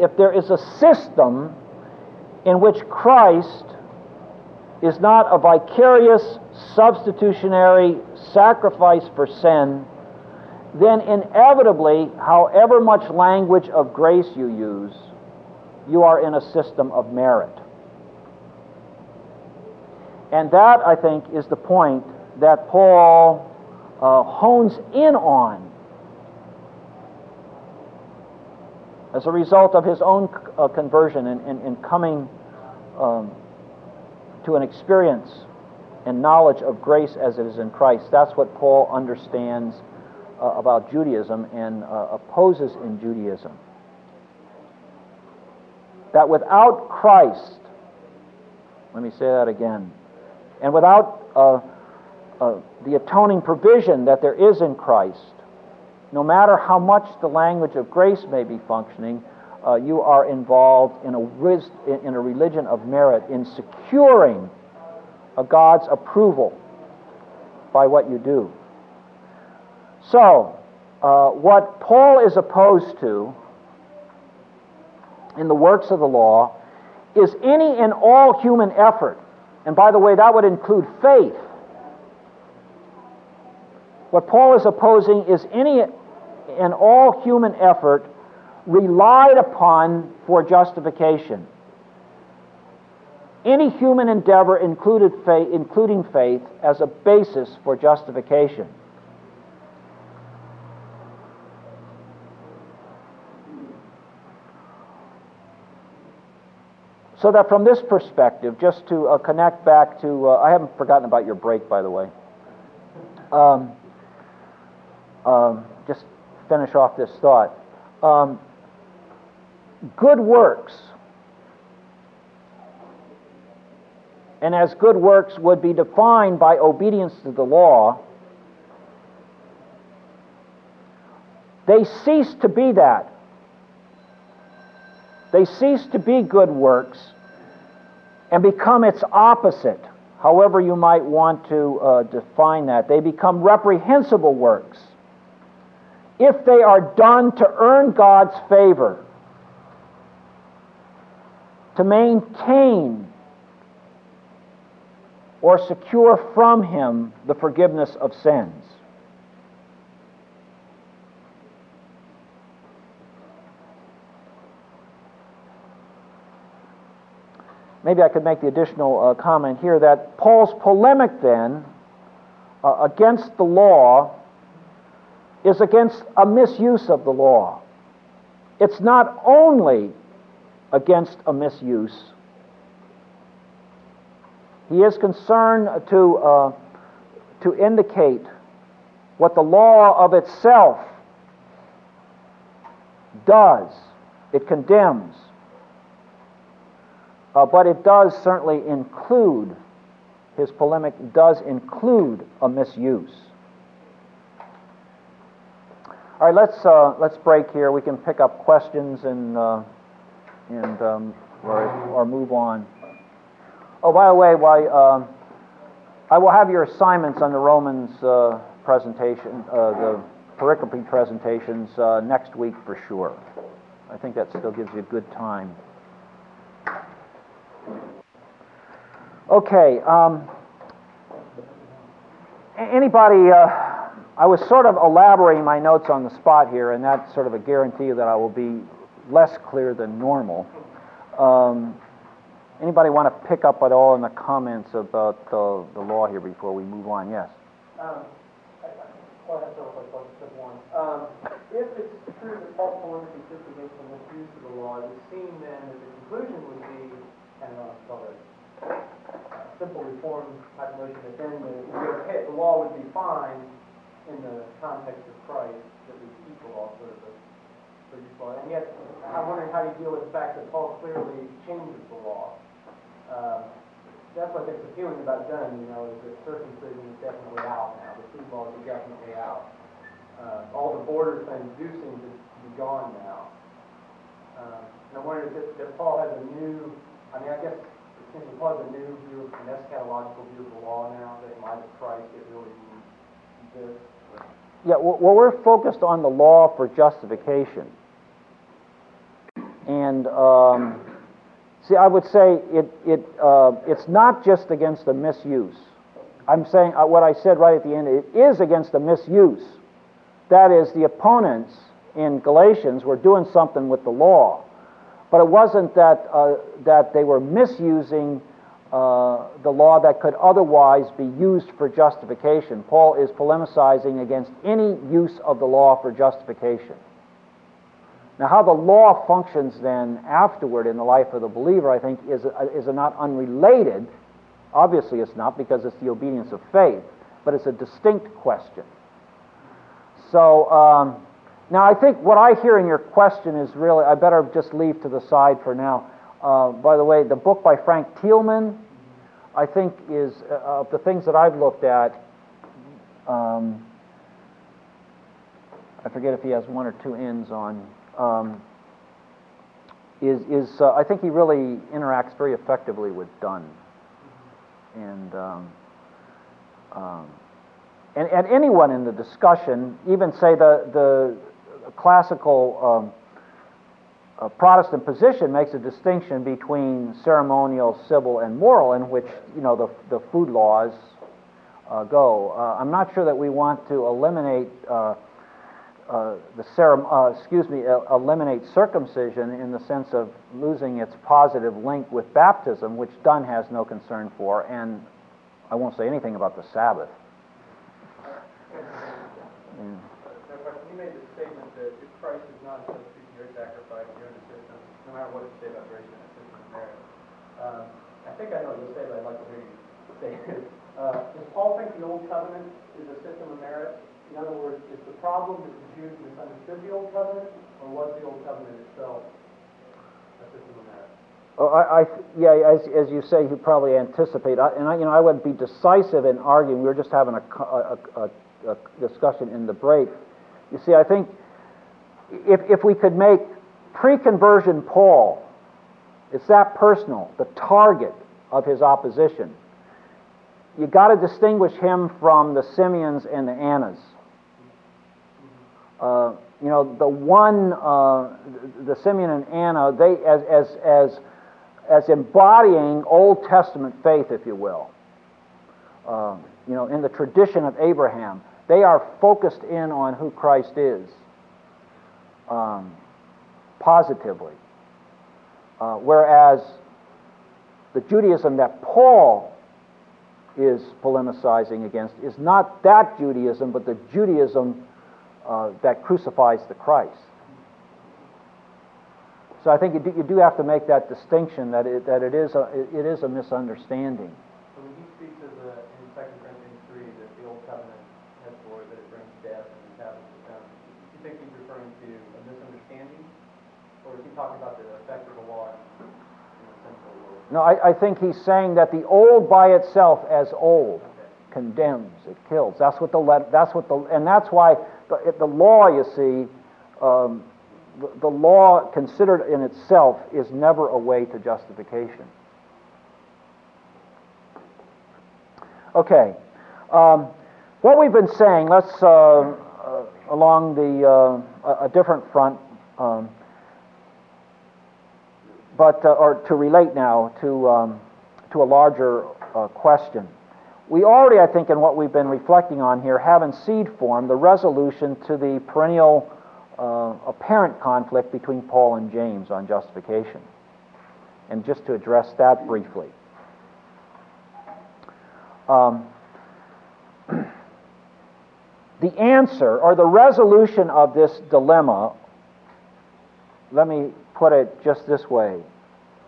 If there is a system in which Christ is not a vicarious substitutionary sacrifice for sin, then inevitably, however much language of grace you use, you are in a system of merit. And that, I think, is the point that Paul uh, hones in on as a result of his own uh, conversion and, and, and coming um, to an experience and knowledge of grace as it is in Christ. That's what Paul understands uh, about Judaism and uh, opposes in Judaism. That without Christ, let me say that again, and without uh, uh the atoning provision that there is in Christ, no matter how much the language of grace may be functioning, uh, you are involved in a, in a religion of merit, in securing a God's approval by what you do. So, uh, what Paul is opposed to in the works of the law is any and all human effort. And by the way, that would include faith what Paul is opposing is any and all human effort relied upon for justification. Any human endeavor, included faith, including faith, as a basis for justification. So that from this perspective, just to uh, connect back to, uh, I haven't forgotten about your break, by the way. Um, um, just finish off this thought. Um, good works, and as good works would be defined by obedience to the law, they cease to be that. They cease to be good works and become its opposite, however you might want to uh, define that. They become reprehensible works if they are done to earn God's favor, to maintain or secure from Him the forgiveness of sins. Maybe I could make the additional uh, comment here that Paul's polemic then uh, against the law is against a misuse of the law. It's not only against a misuse, he is concerned to, uh, to indicate what the law of itself does. It condemns. Uh, but it does certainly include, his polemic does include a misuse. All right, let's uh, let's break here. We can pick up questions and uh, and um, or, or move on. Oh, by the way, why uh, I will have your assignments on the Romans uh, presentation, uh, the pericope presentations uh, next week for sure. I think that still gives you a good time. Okay. Um, anybody? I was sort of elaborating my notes on the spot here, and that's sort of a guarantee that I will be less clear than normal. Um, anybody want to pick up at all in the comments about the, the law here before we move on? Yes. Um. Um, if it's true that Paul's is just against the misuse of the law, it would seem then that the conclusion would be, and uh, a simple reform type notion, that then the, the law would be fine in the context of Christ that we keep the law sort of a useful. And yet, I'm wondering how you deal with the fact that Paul clearly changes the law. Um, that's what gets appealing about Dunn, you know, is that circumcision is definitely out now. The food laws are definitely out. Uh, all the border things do seem to be gone now. Um, and I wonder if, if Paul has a new, I mean, I guess seems Paul has a new view, an eschatological view of the law now, that in light of Christ it really exists. Yeah, well, we're focused on the law for justification. And um, See, I would say it, it, uh, it's not just against the misuse. I'm saying uh, what I said right at the end, it is against the misuse. That is, the opponents in Galatians were doing something with the law. But it wasn't that, uh, that they were misusing uh, the law that could otherwise be used for justification. Paul is polemicizing against any use of the law for justification. Now, how the law functions then afterward in the life of the believer, I think, is, a, is a not unrelated. Obviously, it's not because it's the obedience of faith, but it's a distinct question. So, um, now I think what I hear in your question is really, I better just leave to the side for now. Uh, by the way, the book by Frank Thielman, I think, is uh, of the things that I've looked at. Um, I forget if he has one or two ends on um, is, is uh, I think he really interacts very effectively with Dunn. And, um, um, and, and, anyone in the discussion, even say the, the classical uh, Protestant position makes a distinction between ceremonial, civil, and moral, in which you know the, the food laws uh, go. Uh, I'm not sure that we want to eliminate uh, uh, the ceram- uh, excuse me, eliminate circumcision in the sense of losing its positive link with baptism, which Dunn has no concern for, and I won't say anything about the Sabbath. Yeah. You made the statement that if Christ is not a substitutionary sacrifice, you're in a system, no matter what you say about grace, in a system of merit. I think I know what you'll say, but I'd like to hear you say it. Uh, does Paul think the Old Covenant is a system of merit? In other words, is the problem that the Jews misunderstood the Old Covenant, or was the Old Covenant itself a system of merit? Oh, I, I, yeah, as, as you say, you probably anticipate, I, and I, you know, I would be decisive in arguing. We were just having a, a, a, a discussion in the break. You see, I think if, if we could make pre-conversion Paul, it's that personal, the target of his opposition. You've got to distinguish him from the Simeons and the Annas. Uh, you know, the one, uh, the Simeon and Anna, they as as as as embodying Old Testament faith, if you will. Uh, you know, in the tradition of Abraham, they are focused in on who Christ is, um, positively. Uh, whereas the Judaism that Paul is polemicizing against is not that Judaism, but the Judaism uh, that crucifies the Christ. So I think you do, you do have to make that distinction that it, that it is a, it is a misunderstanding. So when he speaks of the, in 2 Corinthians 3 that the Old Covenant has for that it brings death and the Sabbath to them, do you think he's referring to a misunderstanding? Or is he talking about the effect of the law no, I, I, think he's saying that the old by itself as old condemns, it kills. That's what the that's what the and that's why the, the law, you see, um, the, the law considered in itself is never a way to justification. Okay, um, what we've been saying. Let's uh, uh, along the uh, a different front. Um, but uh, or to relate now to um, to a larger uh, question. We already, I think, in what we've been reflecting on here, have in seed form the resolution to the perennial uh, apparent conflict between Paul and James on justification. And just to address that briefly. Um, the answer or the resolution of this dilemma, let me put it just this way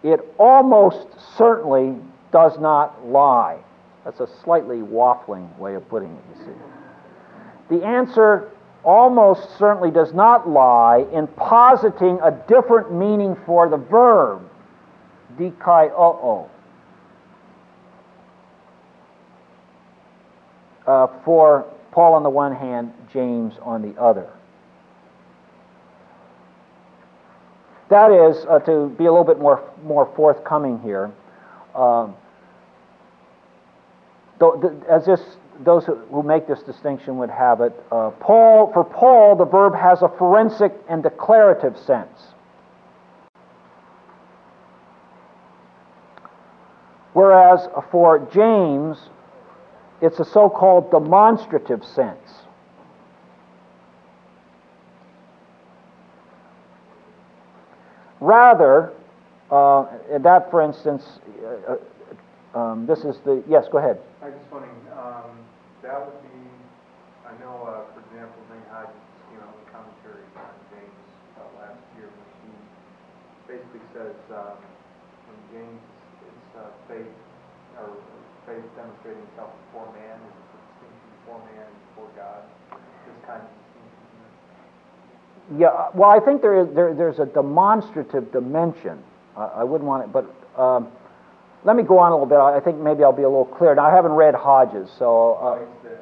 it almost certainly does not lie. That's a slightly waffling way of putting it, you see. the answer almost certainly does not lie in positing a different meaning for the verb, dikaio. Uh, for Paul on the one hand, James on the other. That is, uh, to be a little bit more, more forthcoming here, um, as this, those who make this distinction would have it, uh, Paul, for Paul, the verb has a forensic and declarative sense. Whereas for James, it's a so called demonstrative sense. Rather, uh, that, for instance, uh, um, this is the, yes, go ahead. I just wondering, um, that would be, I know, uh, for example, Zane Hodges, you know, the commentary on James uh, last year, which he basically says, um, when James is uh, faith, or faith demonstrating itself before man, is distinction before man and before God, this kind of yeah, well, I think there is there, there's a demonstrative dimension. I wouldn't want it, but um, let me go on a little bit. I think maybe I'll be a little clearer. Now, I haven't read Hodges, so. Uh, the,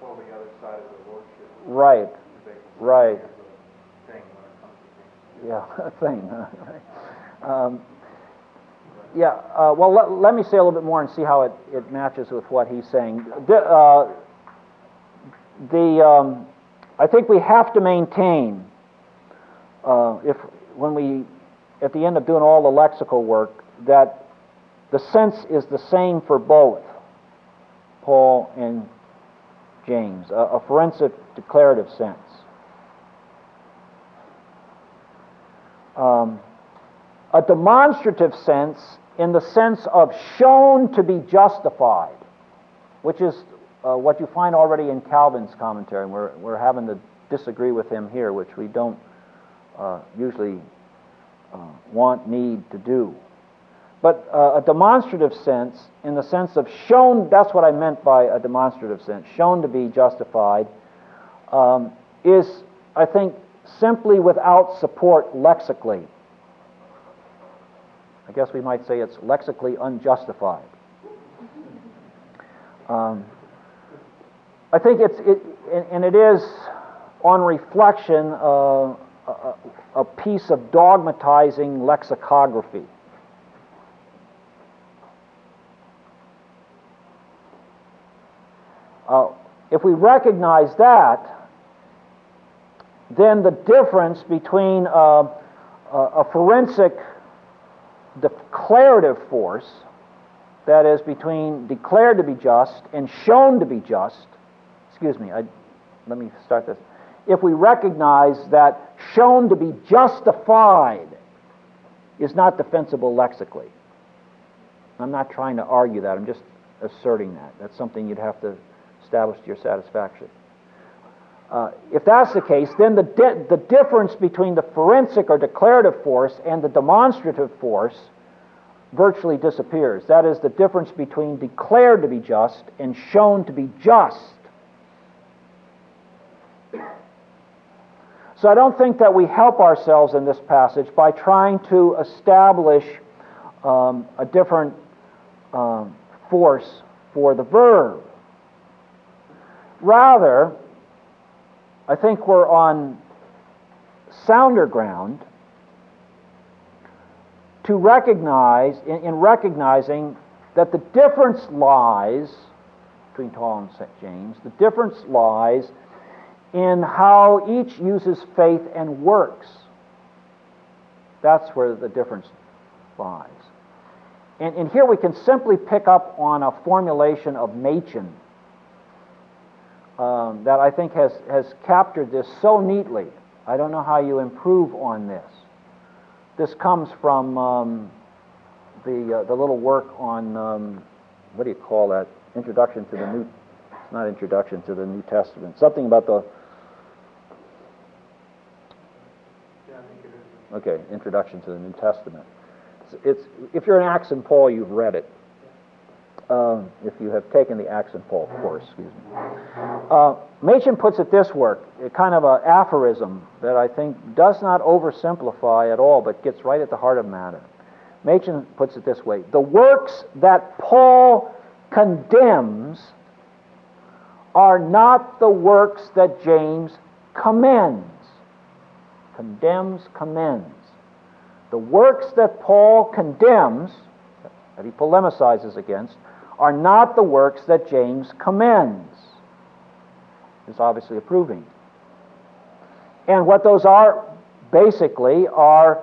totally other side of the lordship. Right. Right. Thing yeah, thing. um, yeah. Uh, well, let, let, me say a little bit more and see how it, it matches with what he's saying. The, uh, the um, I think we have to maintain, uh, if when we, at the end of doing all the lexical work, that the sense is the same for both Paul and James, a, a forensic declarative sense. Um, a demonstrative sense in the sense of shown to be justified, which is uh, what you find already in Calvin's commentary, and we're, we're having to disagree with him here, which we don't uh, usually uh, want, need to do. But uh, a demonstrative sense, in the sense of shown, that's what I meant by a demonstrative sense, shown to be justified, um, is, I think, simply without support lexically. I guess we might say it's lexically unjustified. Um, I think it's, it, and it is, on reflection, uh, a, a piece of dogmatizing lexicography. Uh, if we recognize that, then the difference between uh, a forensic declarative force, that is, between declared to be just and shown to be just, excuse me, I, let me start this. If we recognize that shown to be justified is not defensible lexically, I'm not trying to argue that, I'm just asserting that. That's something you'd have to establish to your satisfaction. Uh, if that's the case, then the, di- the difference between the forensic or declarative force and the demonstrative force virtually disappears. That is the difference between declared to be just and shown to be just. So I don't think that we help ourselves in this passage by trying to establish um, a different um, force for the verb. Rather, I think we're on sounder ground to recognize, in, in recognizing that the difference lies between Paul and St. James, the difference lies in how each uses faith and works. That's where the difference lies. And, and here we can simply pick up on a formulation of Machen um, that I think has, has captured this so neatly. I don't know how you improve on this. This comes from um, the, uh, the little work on, um, what do you call that? Introduction to the New, it's not introduction to the New Testament. Something about the Okay, Introduction to the New Testament. It's, it's, if you're an Acts and Paul, you've read it. uh, if you have taken the Acts and Paul course, excuse me. Uh, Machen puts it this way, kind of an aphorism that I think does not oversimplify at all, but gets right at the heart of matter. Machen puts it this way The works that Paul condemns are not the works that James commends. Condemns, commends. The works that Paul condemns, that he polemicizes against, are not the works that James commends. Is obviously approving. And what those are, basically, are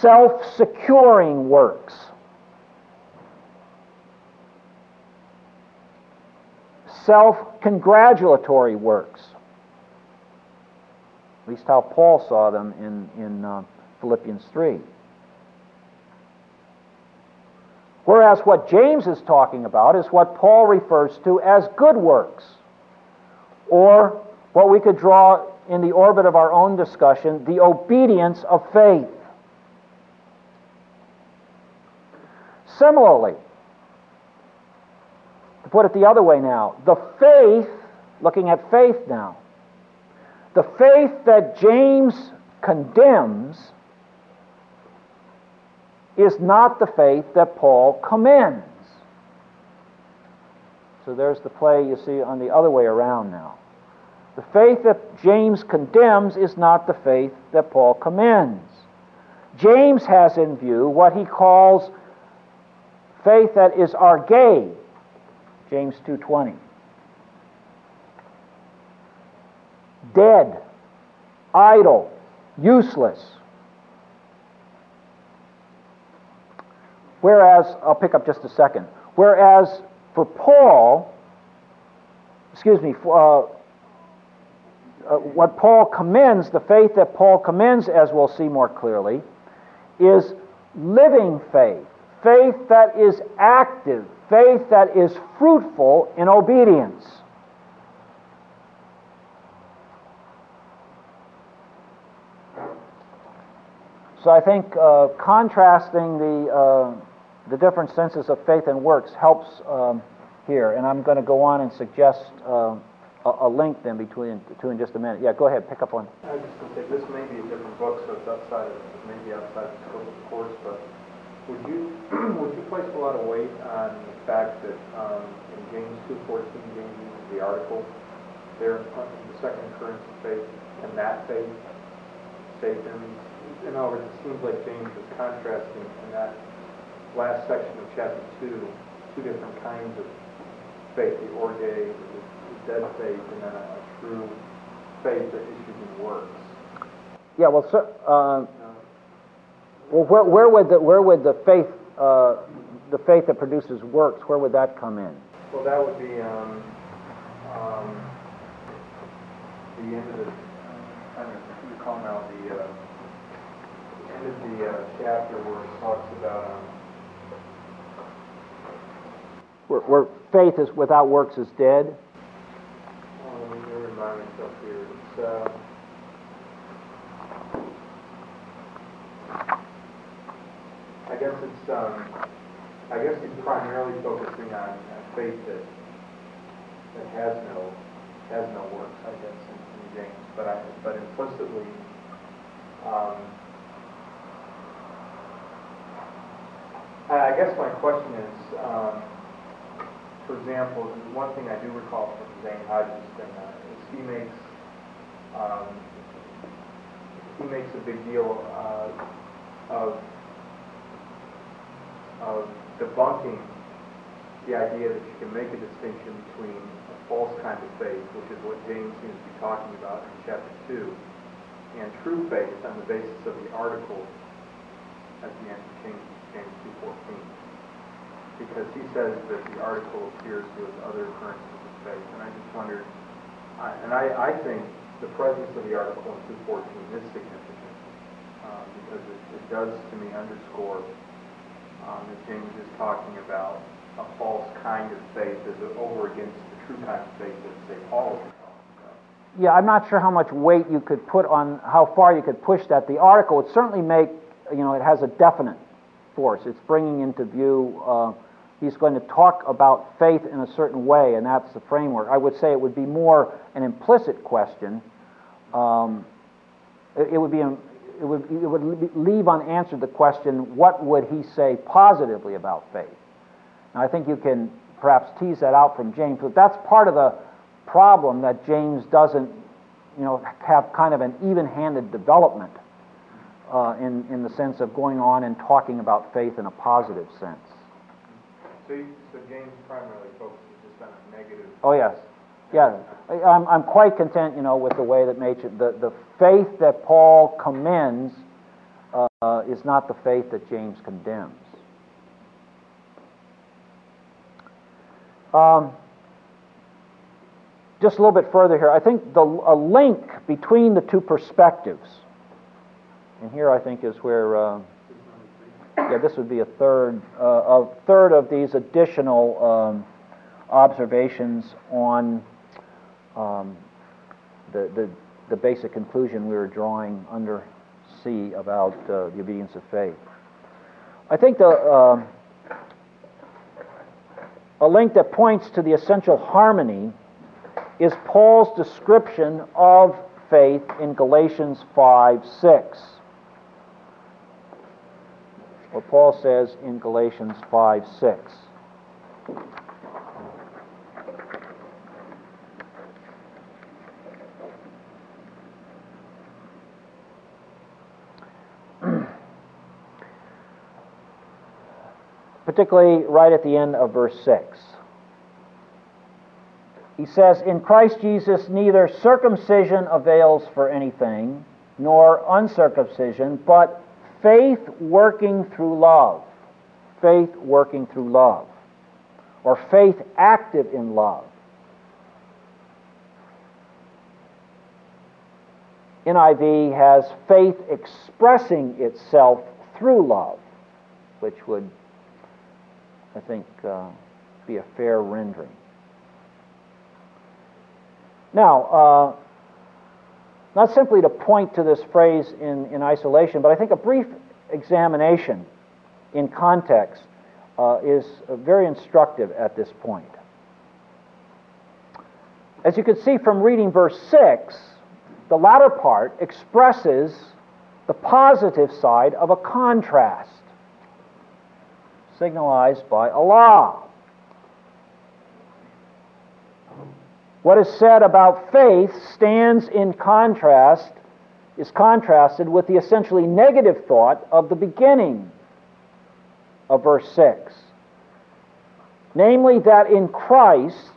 self securing works. Self congratulatory works. At least how Paul saw them in, in uh, Philippians 3. Whereas what James is talking about is what Paul refers to as good works, or what we could draw in the orbit of our own discussion, the obedience of faith. Similarly, to put it the other way now, the faith, looking at faith now, the faith that James condemns is not the faith that Paul commends. So there's the play you see on the other way around now. The faith that James condemns is not the faith that Paul commends. James has in view what he calls faith that is arge, James 2:20. Dead, idle, useless. Whereas, I'll pick up just a second. Whereas for Paul, excuse me, uh, uh, what Paul commends, the faith that Paul commends, as we'll see more clearly, is living faith, faith that is active, faith that is fruitful in obedience. So I think uh, contrasting the uh, the different senses of faith and works helps um, here. And I'm going to go on and suggest uh, a, a, link then between the two in just a minute. Yeah, go ahead, pick up one. I was just going to say, this may be a different book, so it's outside of, maybe outside the scope of the course, but would you, would you place a lot of weight on the fact that um, in James 2.14, James uses the article there in the second occurrence of faith, and that faith save him? In other words, it seems like James is contrasting in that last section of chapter 2, two different kinds of faith, the arge, the dead faith, and then a, a true faith that issues in works. Yeah, well, so, uh, well, where, where, would the where would the faith uh, the faith that produces works where would that come in? Well, that would be um, um, the end of the. Trying to recall now the, uh, the end of the uh, chapter where it talks about. Um, where, where faith is without works is dead? Oh, let me remind myself here. It's, uh, I guess it's, um, I guess he's primarily focusing on, on faith that, that has no, has no works, I guess, in, in James. But I, but implicitly, um, I guess my question is, um, for example, one thing I do recall from Zane Hodges uh, is he makes um, he makes a big deal uh, of of debunking the idea that you can make a distinction between a false kind of faith, which is what James seems to be talking about in chapter 2, and true faith on the basis of the article at the end of James, James 2.14 because he says that the article appears with other occurrences of faith. And I just wondered, I, and I, I think the presence of the article in 214 is significant um, because it, it does to me underscore um, that James is talking about a false kind of faith as over against the true kind of faith that, say, Paul is talking about. Yeah, I'm not sure how much weight you could put on how far you could push that. The article would certainly make, you know, it has a definite force. It's bringing into view uh, he's going to talk about faith in a certain way, and that's the framework. I would say it would be more an implicit question. Um, it, it, would be it would it would leave unanswered the question, what would he say positively about faith? Now, I think you can perhaps tease that out from James, but that's part of the problem that James doesn't, you know, have kind of an even-handed development uh, in in the sense of going on and talking about faith in a positive sense. So, you, so James primarily focuses just on a negative. Oh yes, yeah. I'm I'm quite content, you know, with the way that nature the the faith that Paul commends uh, is not the faith that James condemns. Um, just a little bit further here, I think the, a link between the two perspectives, and here I think is where. Uh, yeah, this would be a third, uh, a third of these additional um, observations on um, the, the, the, basic conclusion we were drawing under C about uh, the obedience of faith. I think the, uh, a link that points to the essential harmony is Paul's description of faith in Galatians 5 6 what Paul says in Galatians 5 6. Particularly right at the end of verse 6. He says, In Christ Jesus, neither circumcision avails for anything, nor uncircumcision, but faith working through love. Faith working through love. Or faith active in love. NIV has faith expressing itself through love, which would, I think, uh, be a fair rendering. Now, uh, not simply to point to this phrase in, in isolation, but I think a brief examination in context uh, is very instructive at this point. As you can see from reading verse 6, the latter part expresses the positive side of a contrast, signalized by a What is said about faith stands in contrast, is contrasted with the essentially negative thought of the beginning of verse 6. Namely, that in Christ,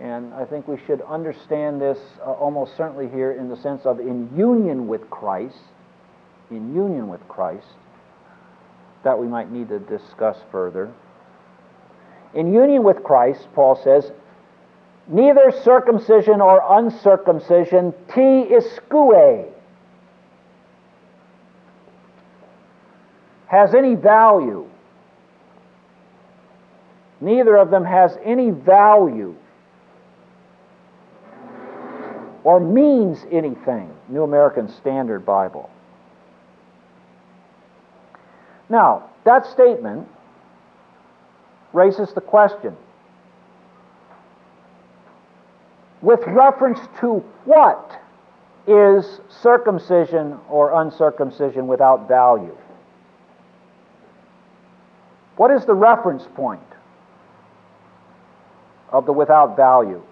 and I think we should understand this uh, almost certainly here in the sense of in union with Christ, in union with Christ, that we might need to discuss further. In union with Christ, Paul says, neither circumcision or uncircumcision, t iskue, has any value. Neither of them has any value or means anything. New American Standard Bible. Now, that statement raises the question with reference to what is circumcision or uncircumcision without value? What is the reference point of the without value?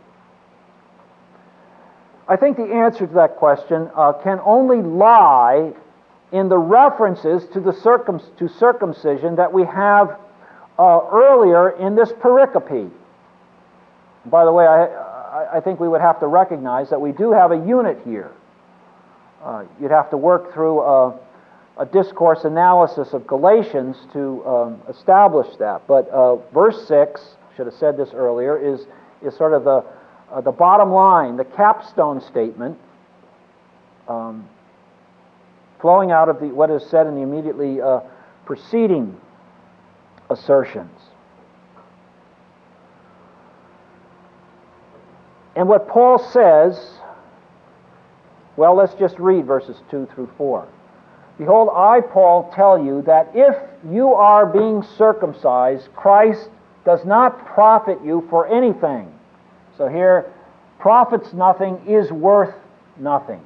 I think the answer to that question uh, can only lie in the references to the circum- to circumcision that we have uh, earlier in this pericope. By the way, I, I, think we would have to recognize that we do have a unit here. Uh, you'd have to work through a, a, discourse analysis of Galatians to um, establish that. But uh, verse 6, should have said this earlier, is, is sort of the, uh, the bottom line, the capstone statement, um, flowing out of the, what is said in the immediately uh, preceding assertions. And what Paul says, well, let's just read verses 2 through 4. Behold, I, Paul, tell you that if you are being circumcised, Christ does not profit you for anything. So here, profits nothing is worth nothing.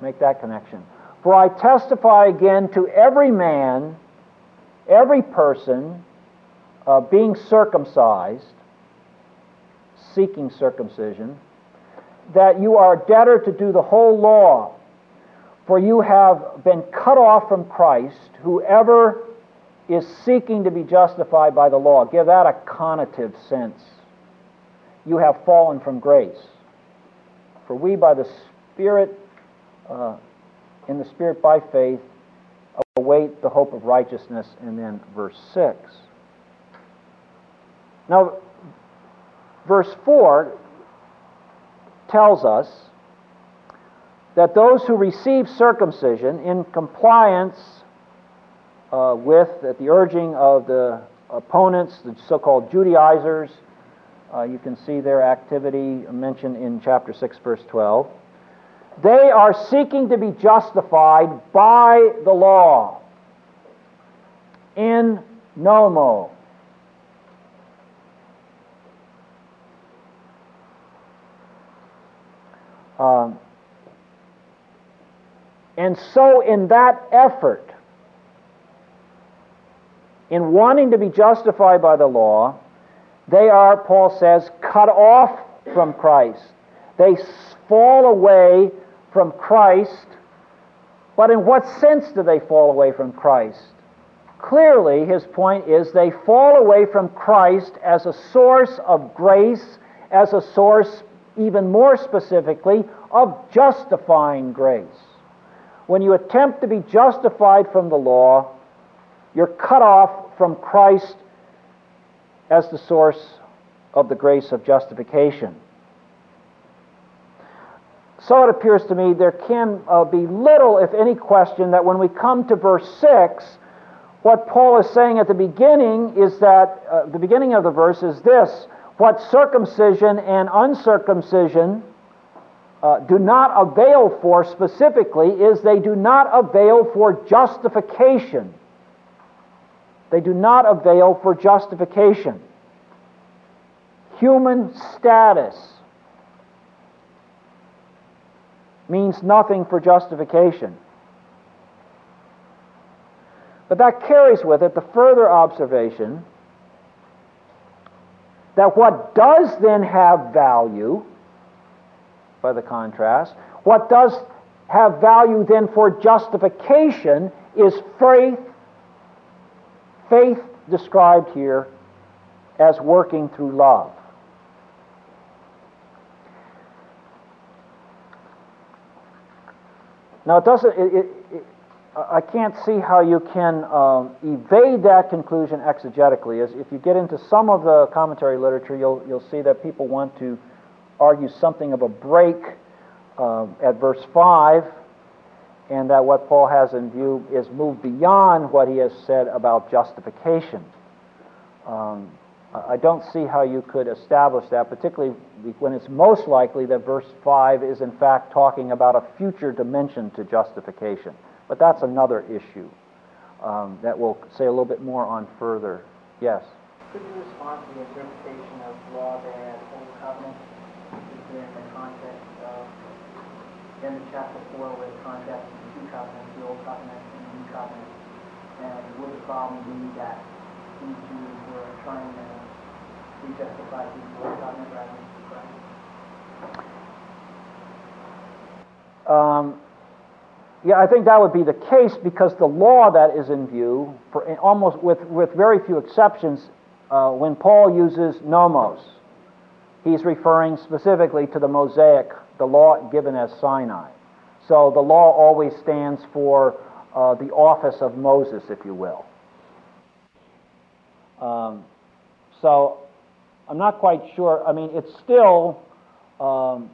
Make that connection. For I testify again to every man, every person uh, being circumcised, seeking circumcision, that you are debtor to do the whole law. For you have been cut off from Christ, whoever is seeking to be justified by the law. Give that a connotative sense. You have fallen from grace. For we, by the Spirit, uh, in the Spirit by faith, await the hope of righteousness. And then verse 6. Now, verse 4 tells us that those who receive circumcision in compliance uh, with, at the urging of the opponents, the so called Judaizers, uh, you can see their activity mentioned in chapter 6, verse 12. They are seeking to be justified by the law in nomo. Um, and so, in that effort, in wanting to be justified by the law, they are, Paul says, cut off from Christ. They fall away from Christ. But in what sense do they fall away from Christ? Clearly, his point is they fall away from Christ as a source of grace, as a source even more specifically, of justifying grace. When you attempt to be justified from the law, you're cut off from Christ as the source of the grace of justification. So it appears to me there can uh, be little, if any, question that when we come to verse 6, what Paul is saying at the beginning is that, uh, the beginning of the verse is this what circumcision and uncircumcision uh, do not avail for specifically is they do not avail for justification. They do not avail for justification. Human status means nothing for justification. But that carries with it the further observation that what does then have value, by the contrast, what does have value then for justification is faith, faith described here as working through love. Now, it doesn't. It, it, I can't see how you can um, evade that conclusion exegetically. As if you get into some of the commentary literature, you'll you'll see that people want to argue something of a break uh, at verse five, and that what Paul has in view is moved beyond what he has said about justification. Um, I don't see how you could establish that, particularly when it's most likely that verse 5 is in fact talking about a future dimension to justification. But that's another issue um, that we'll say a little bit more on further. Yes? Could you respond to the interpretation of law there as Old Covenant in the context of in the chapter 4 where the context of the two covenants, the Old Covenant and the New Covenant? And would the problem be that these Jews were trying to be justified through the Old Covenant rather than through Christ? Um, yeah, I think that would be the case because the law that is in view, for almost with, with very few exceptions, uh, when Paul uses nomos, he's referring specifically to the Mosaic, the law given as Sinai. So the law always stands for uh, the office of Moses, if you will. Um, so I'm not quite sure. I mean, it's still um,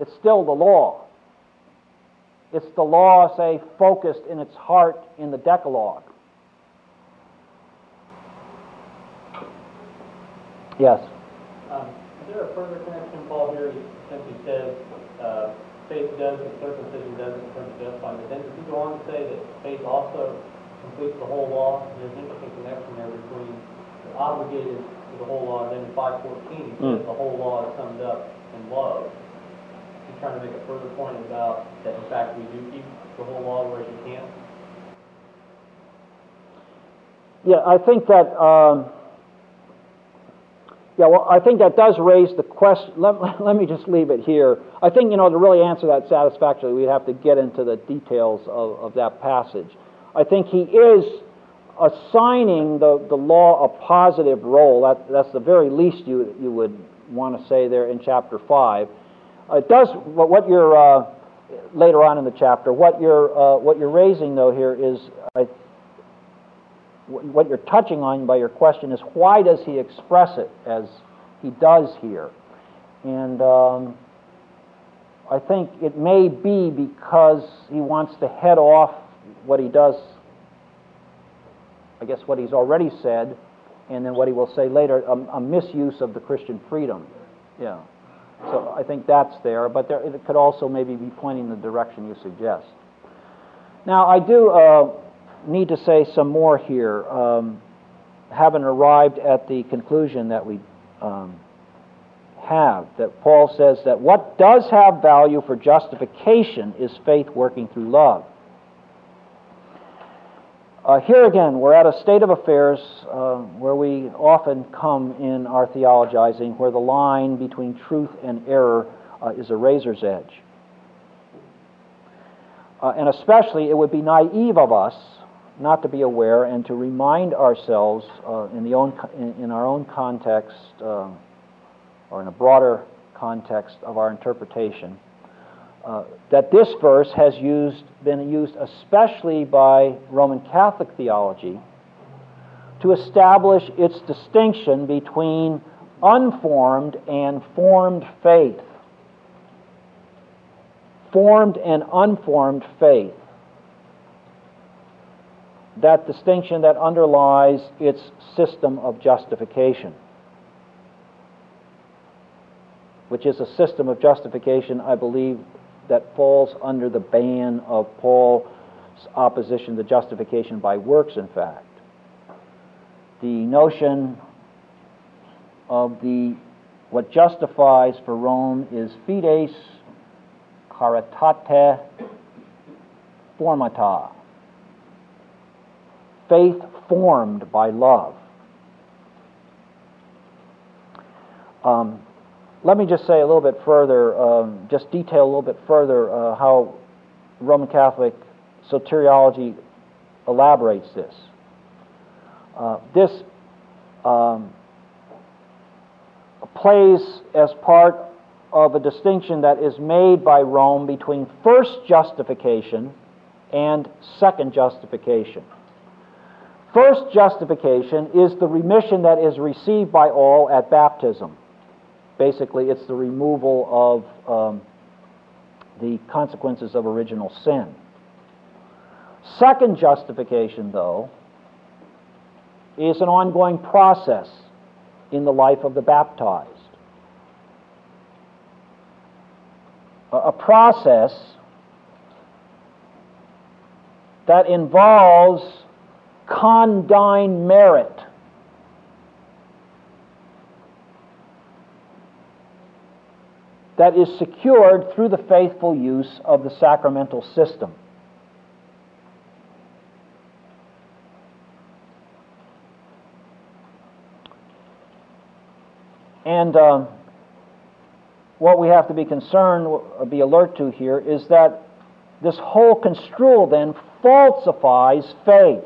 it's still the law. It's the law, say, focused in its heart in the Decalogue. Yes. Um, is there a further connection, Paul, here? He simply says uh, faith does and circumcision does in terms of justifying. But then does he go on to say that faith also completes the whole law? There's an interesting connection there between obligated to the whole law, and then in five fourteen, he says Mm. the whole law is summed up in love. Trying to make a further point about that in fact we do keep the whole law, whereas you can't. Yeah, I think that, um, yeah, well, I think that does raise the question. Let, let me just leave it here. I think, you know, to really answer that satisfactorily, we'd have to get into the details of, of that passage. I think he is assigning the, the law a positive role. That, that's the very least you, you would want to say there in chapter 5. It does, what, what you're, uh, later on in the chapter, what you're, uh, what you're raising, though, here is, I what you're touching on by your question is why does he express it as he does here? And um, I think it may be because he wants to head off what he does, I guess what he's already said, and then what he will say later, a, a misuse of the Christian freedom. Yeah. So I think that's there, but there, it could also maybe be pointing the direction you suggest. Now, I do. Uh, need to say some more here. Um, haven't arrived at the conclusion that we um, have, that Paul says that what does have value for justification is faith working through love. Uh, here again, we're at a state of affairs uh, where we often come in our theologizing where the line between truth and error uh, is a razor's edge. Uh, and especially, it would be naive of us not to be aware and to remind ourselves uh, in, the own, in, in, our own context uh, or in a broader context of our interpretation uh, that this verse has used, been used especially by Roman Catholic theology to establish its distinction between unformed and formed faith. Formed and unformed faith that distinction that underlies its system of justification, which is a system of justification, I believe, that falls under the ban of Paul's opposition to justification by works, in fact. The notion of the what justifies for Rome is fides caritate formata faith formed by love. Um, let me just say a little bit further, um, just detail a little bit further uh, how Roman Catholic soteriology elaborates this. Uh, this um, plays as part of a distinction that is made by Rome between first justification and second justification. First justification is the remission that is received by all at baptism. Basically, it's the removal of um, the consequences of original sin. Second justification, though, is an ongoing process in the life of the baptized. A process that involves condign merit. That is secured through the faithful use of the sacramental system. And uh, what we have to be concerned, or be alert to here, is that this whole construal then falsifies faith.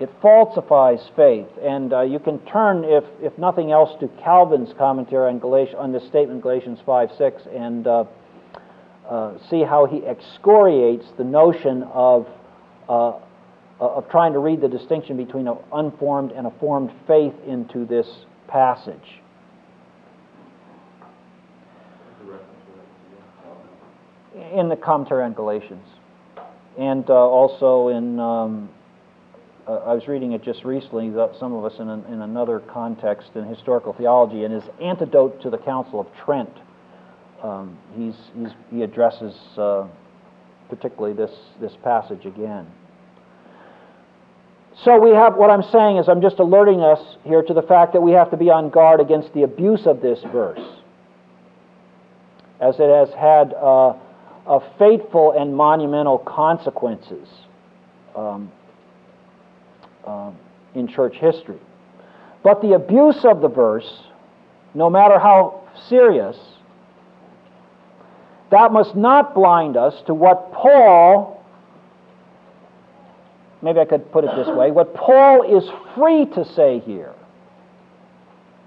It falsifies faith. And uh, you can turn, if, if nothing else, to Calvin's commentary on, Galatians, on this statement, Galatians 5 6, and uh, uh, see how he excoriates the notion of, uh, of trying to read the distinction between an unformed and a formed faith into this passage. In the commentary on Galatians. And uh, also in um, uh, I was reading it just recently, some of us in, an, in another context in historical theology, and his antidote to the Council of Trent. Um, he's, he's, he addresses uh, particularly this, this passage again. So we have, what I'm saying is I'm just alerting us here to the fact that we have to be on guard against the abuse of this verse, as it has had uh, a fateful and monumental consequences um, um, in church history. But the abuse of the verse, no matter how serious, that must not blind us to what Paul, maybe I could put it this way, what Paul is free to say here,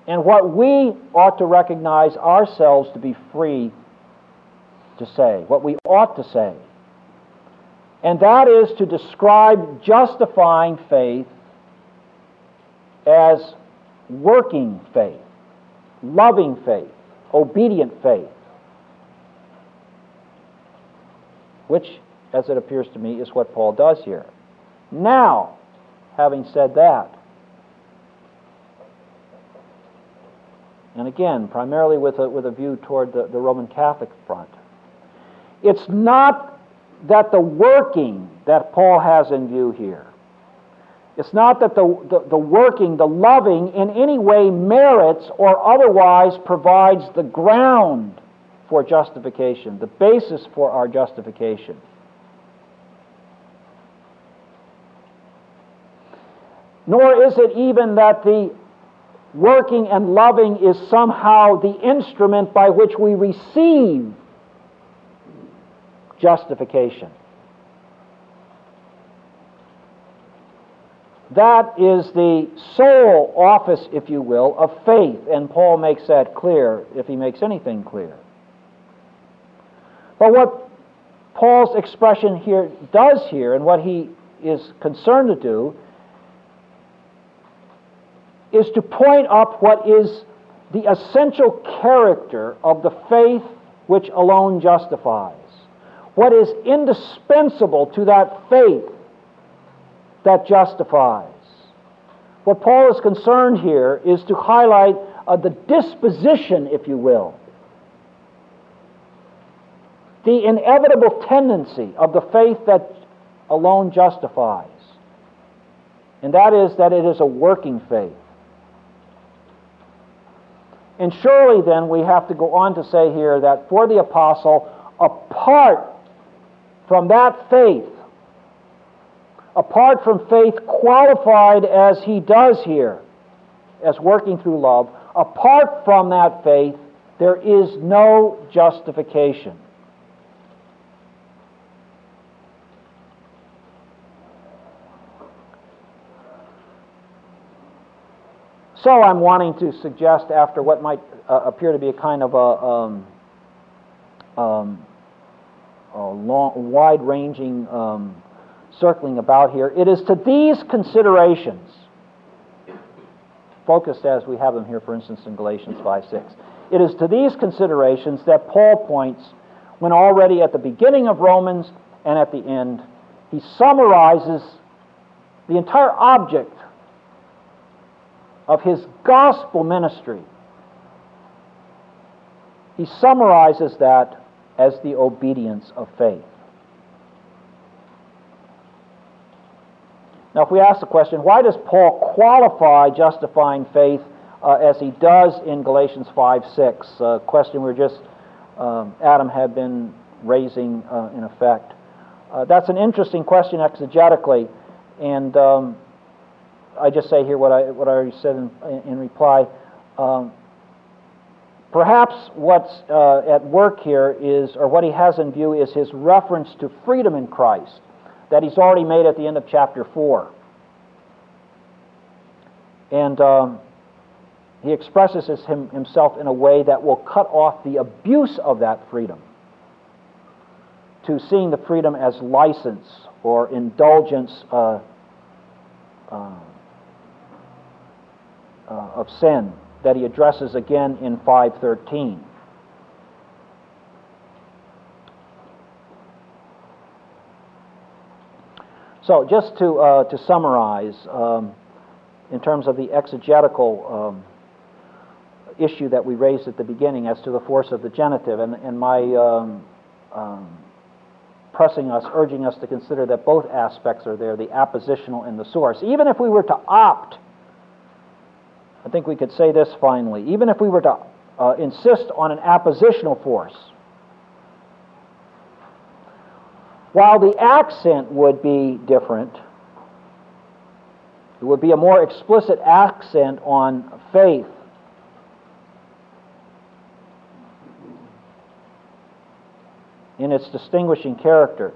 and what we ought to recognize ourselves to be free to say, what we ought to say. And that is to describe justifying faith as working faith, loving faith, obedient faith, which, as it appears to me, is what Paul does here. Now, having said that, and again, primarily with a, with a view toward the, the Roman Catholic front, it's not that the working that Paul has in view here it's not that the, the, the, working, the loving, in any way merits or otherwise provides the ground for justification, the basis for our justification. Nor is it even that the working and loving is somehow the instrument by which we receive justification. That is the sole office, if you will, of faith, and Paul makes that clear if he makes anything clear. But what Paul's expression here does here, and what he is concerned to do, is to point up what is the essential character of the faith which alone justifies. What is indispensable to that faith that justifies. What Paul is concerned here is to highlight uh, the disposition, if you will, the inevitable tendency of the faith that alone justifies. And that is that it is a working faith. And surely then we have to go on to say here that for the apostle, apart from that faith, apart from faith qualified as he does here, as working through love, apart from that faith, there is no justification. So I'm wanting to suggest, after what might uh, appear to be a kind of a, um, um, long, wide-ranging um, circling about here. It is to these considerations, focused as we have them here, for instance, in Galatians 5 6. It is to these considerations that Paul points when already at the beginning of Romans and at the end, he summarizes the entire object of his gospel ministry. He summarizes that as the obedience of faith. Now, if we ask the question, why does Paul qualify justifying faith uh, as he does in Galatians 5 6? A question we're just, um, Adam had been raising uh, in effect. Uh, that's an interesting question exegetically, and um, I just say here what I, what I already said in, in reply. Um, perhaps what's uh, at work here is, or what he has in view, is his reference to freedom in Christ that he's already made at the end of chapter 4. And um, he expresses him, himself in a way that will cut off the abuse of that freedom to seeing the freedom as license or indulgence uh, uh, uh, of sin that he addresses again in 513. So, just to, uh, to summarize, um, in terms of the exegetical um, issue that we raised at the beginning as to the force of the genitive, and, and my um, um pressing us, urging us to consider that both aspects are there, the appositional and the source. Even if we were to opt, I think we could say this finally, even if we were to uh, insist on an appositional force, while the accent would be different, it would be a more explicit accent on faith. In its distinguishing character.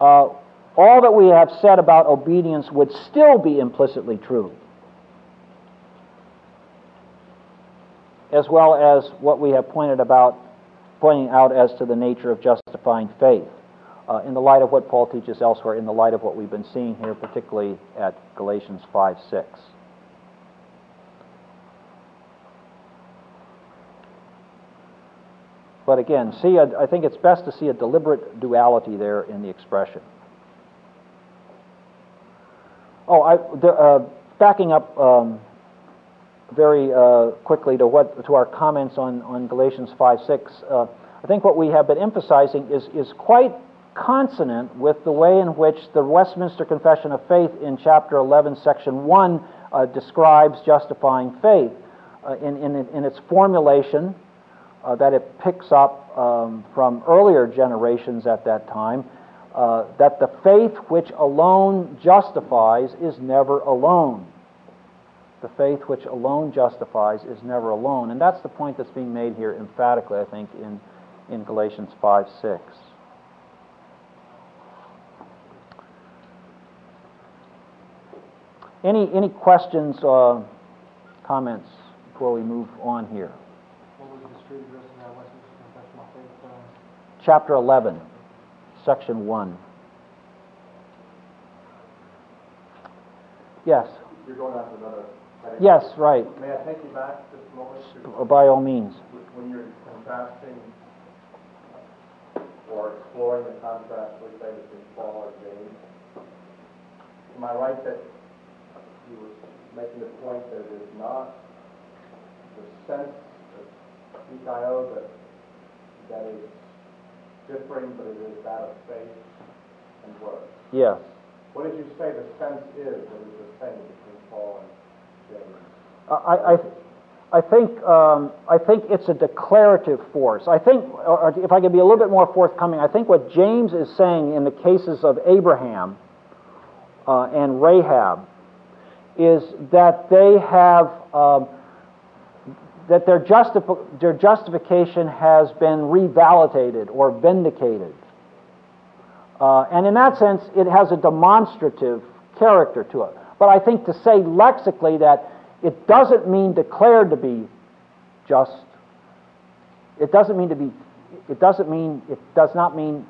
Uh, all that we have said about obedience would still be implicitly true, as well as what we have pointed about, pointing out as to the nature of justifying faith, uh, in the light of what Paul teaches elsewhere, in the light of what we've been seeing here, particularly at Galatians 5 6. But again, see, a, I think it's best to see a deliberate duality there in the expression. Oh, I, uh, backing up um, very uh, quickly to what to our comments on, on Galatians 5 6, uh, I think what we have been emphasizing is, is quite consonant with the way in which the Westminster Confession of Faith in chapter 11, section 1, uh, describes justifying faith. Uh, in, in, in its formulation, uh, that it picks up um, from earlier generations at that time, uh, that the faith which alone justifies is never alone. The faith which alone justifies is never alone. And that's the point that's being made here emphatically, I think, in, in Galatians 5 6. Any, any questions, uh, comments before we move on here? chapter 11, section 1. Yes. You're going on to another heading. Yes, right. May I take you back just a moment to By all means. when you're contrasting or exploring the contrast, let's say, between Paul and James? Am I right that you were making the point that it is not the sense of EKO that that is differing, but it is that of faith and works. Yes. What did you say the sense is that is the same between Paul and James? I, I, I think um, I think it's a declarative force. I think, or if I could be a little bit more forthcoming, I think what James is saying in the cases of Abraham uh, and Rahab is that they have um, that their, justifi- their justification has been revalidated or vindicated. Uh, and in that sense, it has a demonstrative character to it. But I think to say lexically that it doesn't mean declared to be just, it doesn't mean to be, it doesn't mean, it does not mean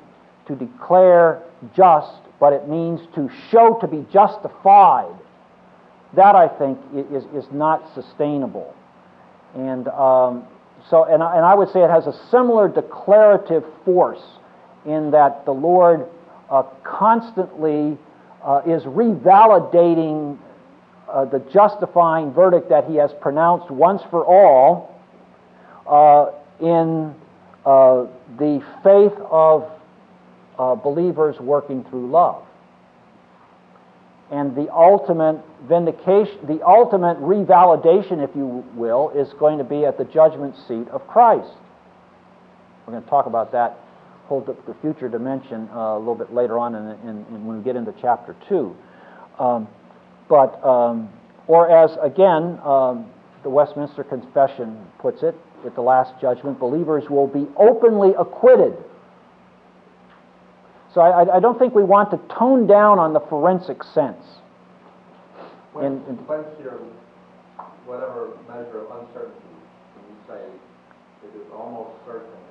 to declare just, but it means to show to be justified. That I think is, is not sustainable. And um, so, and, and I would say it has a similar declarative force in that the Lord uh, constantly uh, is revalidating uh, the justifying verdict that He has pronounced once for all uh, in uh, the faith of uh, believers working through love and the ultimate vindication, the ultimate revalidation, if you will, is going to be at the judgment seat of Christ. We're going to talk about that whole the future dimension uh, a little bit later on in, in, in, when we get into chapter 2. Um, but, um, or as again, um, the Westminster Confession puts it, at the last judgment, believers will be openly acquitted so I, I, don't think we want to tone down on the forensic sense. When, in, in, when's your whatever measure of uncertainty when you say it is almost certain it is not?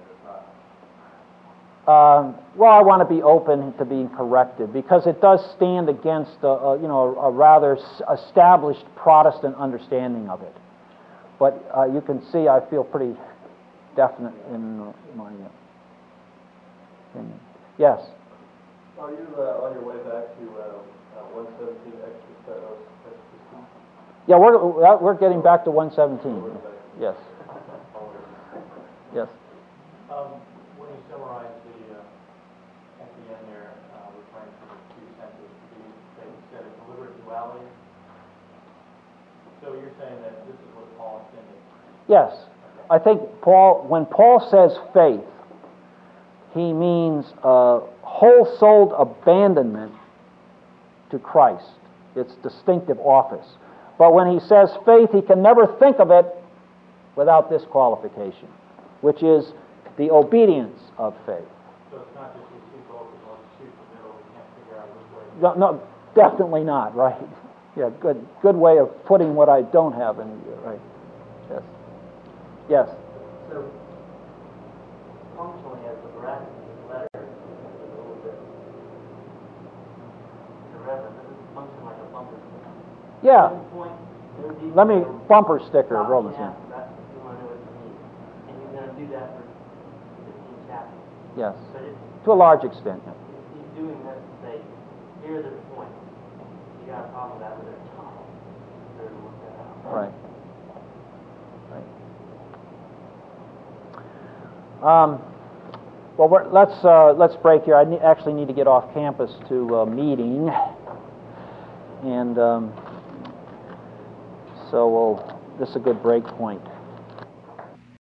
Um, well, I want to be open to being corrected because it does stand against a, a you know a, a, rather established Protestant understanding of it. But uh, you can see I feel pretty definite in my opinion. Yes. Are you uh, on your way back to uh, uh, 117 extra Yeah, we're, we're getting back to 117. Yes. Yes. Um, when you summarize the, uh, valid? So you're saying that this is what Paul intended? Yes. I think Paul, when Paul says faith, he means a whole souled abandonment to Christ, its distinctive office. But when he says faith, he can never think of it without this qualification, which is the obedience of faith. So it's not just these two focus on shoot the middle, we can't figure out which way. No, no, definitely not, right? Yeah, good, good way of putting what I don't have in, here, right? Yes. Yes. So, functionally, as the veracity of the letter is a little bit does it function like a bumper sticker? Yeah. Point, Let me bumper sticker stop Romans me in. after that, you wanna know what you need. And you're gonna do that for fifteen chapters. Yes. But if, To a large extent. yeah. he's doing this to say, here are the points, got out. Right. Right. Um, well, we're, let's uh, let's break here. I ne- actually need to get off campus to a meeting, and um, so we'll, this is a good break point.